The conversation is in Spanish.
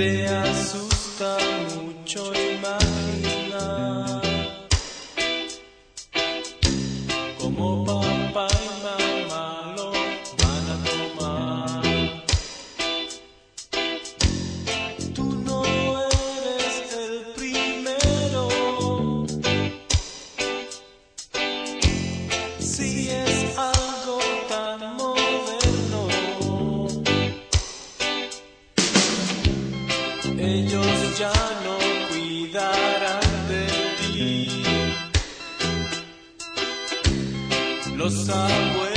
Te asusta mucho imaginar Los abuelos